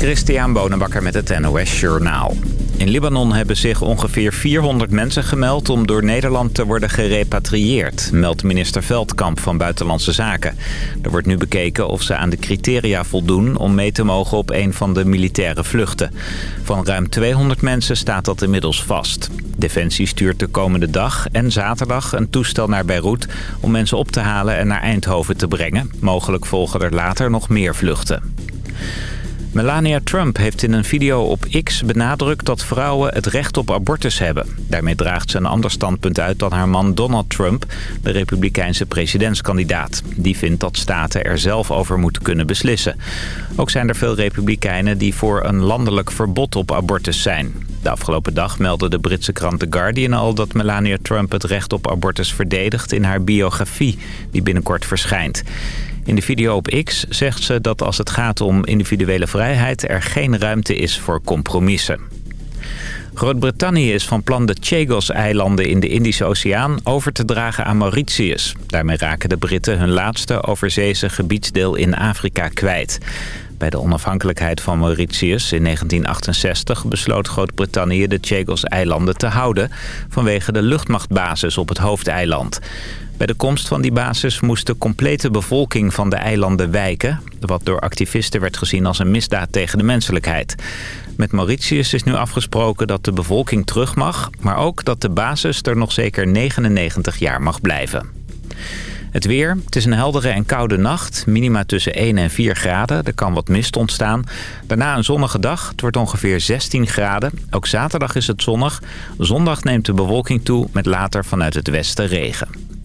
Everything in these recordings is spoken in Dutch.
Christian Bonenbakker met het NOS Journaal. In Libanon hebben zich ongeveer 400 mensen gemeld om door Nederland te worden gerepatrieerd, meldt minister Veldkamp van Buitenlandse Zaken. Er wordt nu bekeken of ze aan de criteria voldoen om mee te mogen op een van de militaire vluchten. Van ruim 200 mensen staat dat inmiddels vast. Defensie stuurt de komende dag en zaterdag een toestel naar Beirut om mensen op te halen en naar Eindhoven te brengen. Mogelijk volgen er later nog meer vluchten. Melania Trump heeft in een video op X benadrukt dat vrouwen het recht op abortus hebben. Daarmee draagt ze een ander standpunt uit dan haar man Donald Trump, de republikeinse presidentskandidaat. Die vindt dat staten er zelf over moeten kunnen beslissen. Ook zijn er veel republikeinen die voor een landelijk verbod op abortus zijn. De afgelopen dag meldde de Britse krant The Guardian al dat Melania Trump het recht op abortus verdedigt in haar biografie, die binnenkort verschijnt. In de video op X zegt ze dat als het gaat om individuele vrijheid... er geen ruimte is voor compromissen. Groot-Brittannië is van plan de Chagos-eilanden in de Indische Oceaan over te dragen aan Mauritius. Daarmee raken de Britten hun laatste overzeese gebiedsdeel in Afrika kwijt. Bij de onafhankelijkheid van Mauritius in 1968 besloot Groot-Brittannië de Chagos-eilanden te houden... vanwege de luchtmachtbasis op het hoofdeiland. Bij de komst van die basis moest de complete bevolking van de eilanden wijken... wat door activisten werd gezien als een misdaad tegen de menselijkheid. Met Mauritius is nu afgesproken dat de bevolking terug mag... maar ook dat de basis er nog zeker 99 jaar mag blijven. Het weer. Het is een heldere en koude nacht. Minima tussen 1 en 4 graden. Er kan wat mist ontstaan. Daarna een zonnige dag. Het wordt ongeveer 16 graden. Ook zaterdag is het zonnig. Zondag neemt de bewolking toe met later vanuit het westen regen.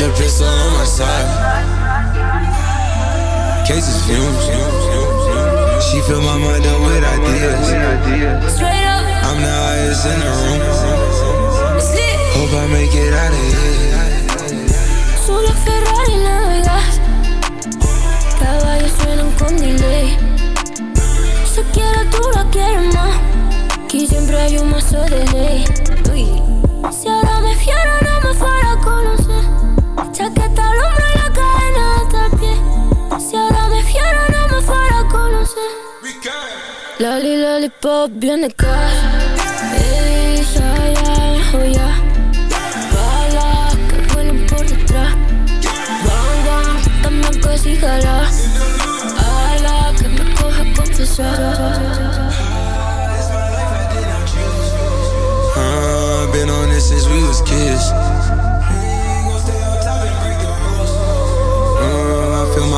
The pistol on my side. Cases fumes. She fill my mind up with ideas. I'm the highest in the room. Hope I make it out of here. Solo Ferrari navegas Caballos suenan con delay Si quieres tú la quieres más Aquí siempre hay un mazo de ley Si ahora me fiero Chaqueta al hombro y la cadena hasta el pie. Si ahora me fiero no me fuera a conocer. Loli, lollipop, bien de casa Ey, ya, ya, oh ya. Balas que vuelan por detrás. Bang, bang, dame que jala Ala, que me coja confesar Uh, been on this since we was kids.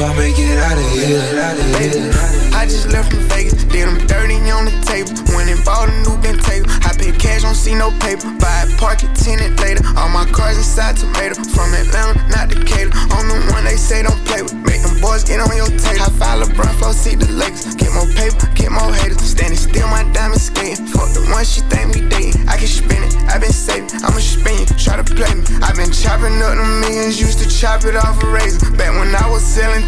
I make it out of here. I just left from Vegas, did them dirty on the table. Went and bought a new Ben table. I paid cash, don't see no paper. Buy it, park it, tenant later. All my cars inside tomato. From Atlanta, not Decatur. I'm the one they say don't play with. Make them boys get on your tape. I five LeBron, flow, see the Lakers. Get more paper, get more haters. Standing still, my diamond skating. Fuck the one she think we dating. I can spin it, I been saving. I'ma spin it, try to play me. I been chopping up the millions, used to chop it off a razor. Back when I was selling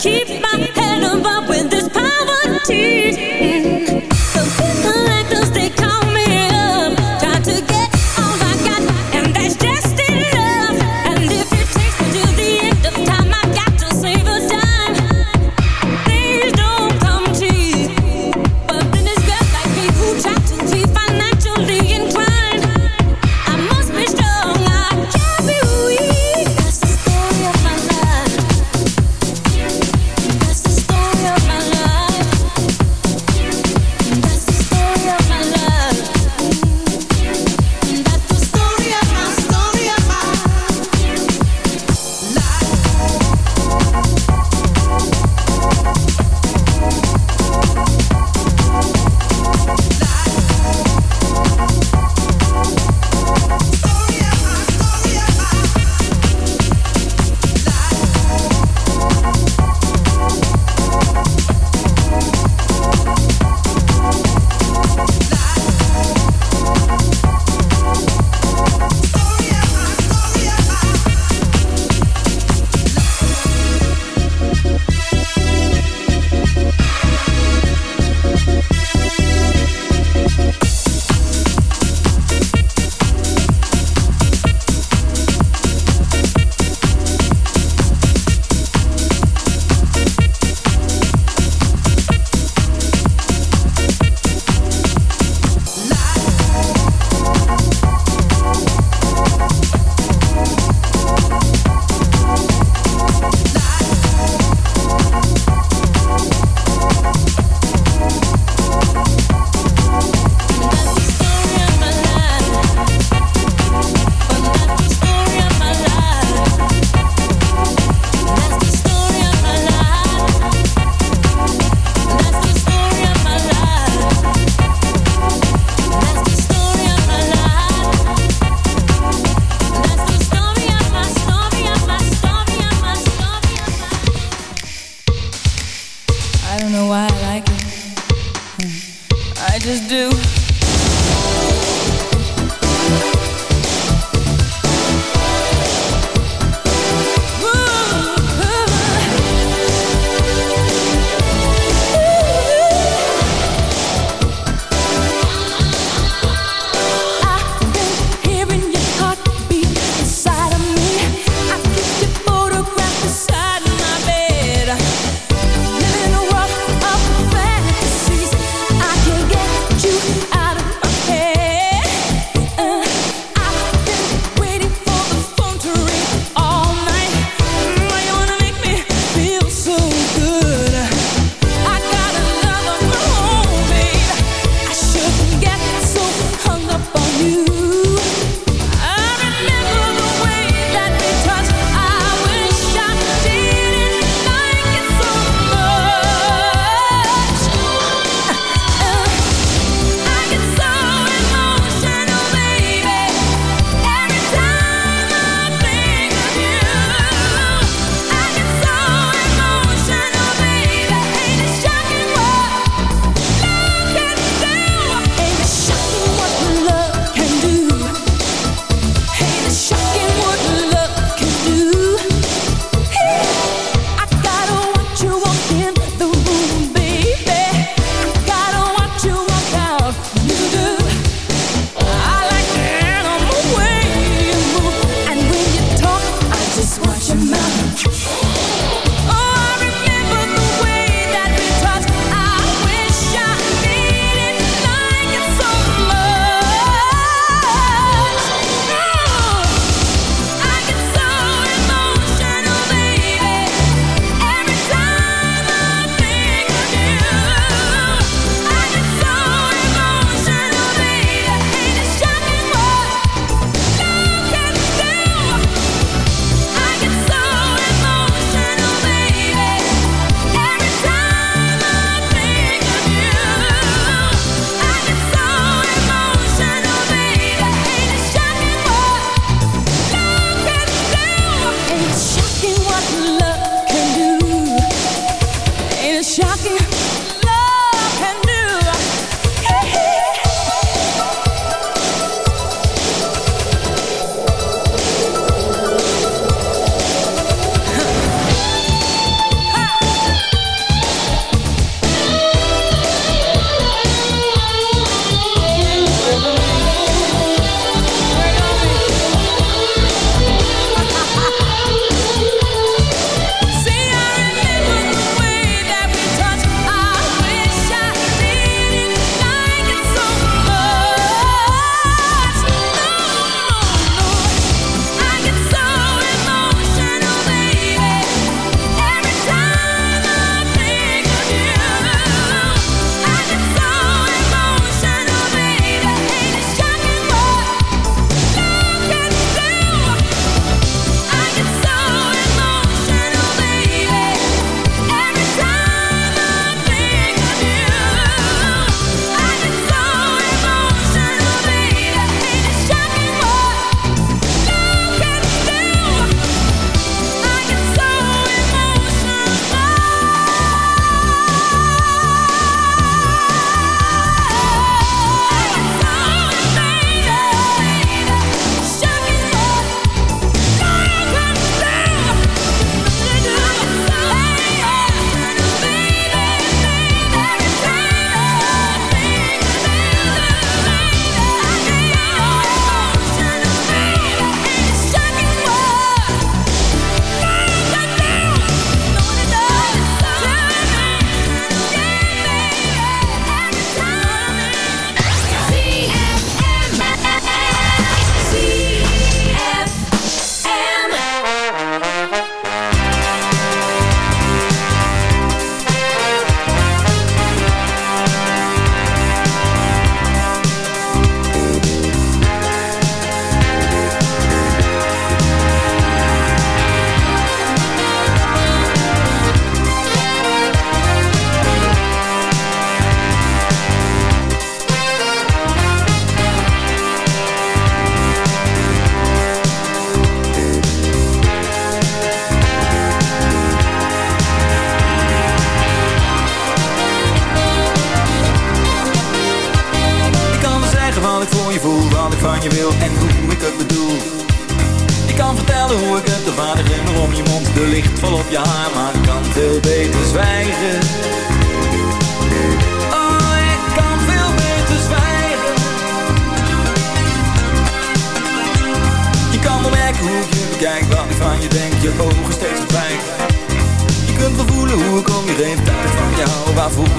keep my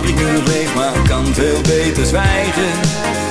ik nu nog leef Maar ik kan veel beter zwijgen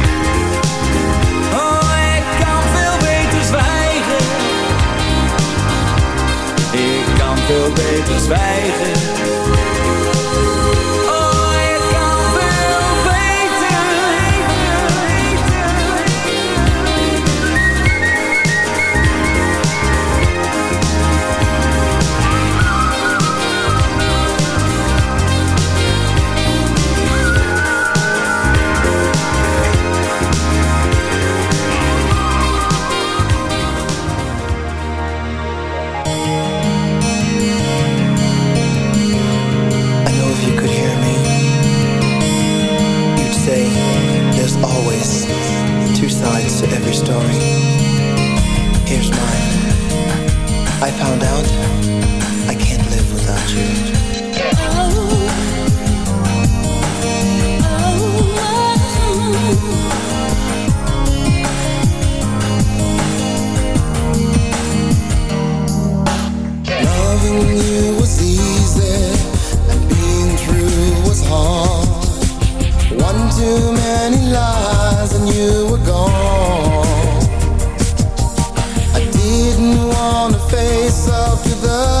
veel beter zwijgen every story. Here's mine. I found out To the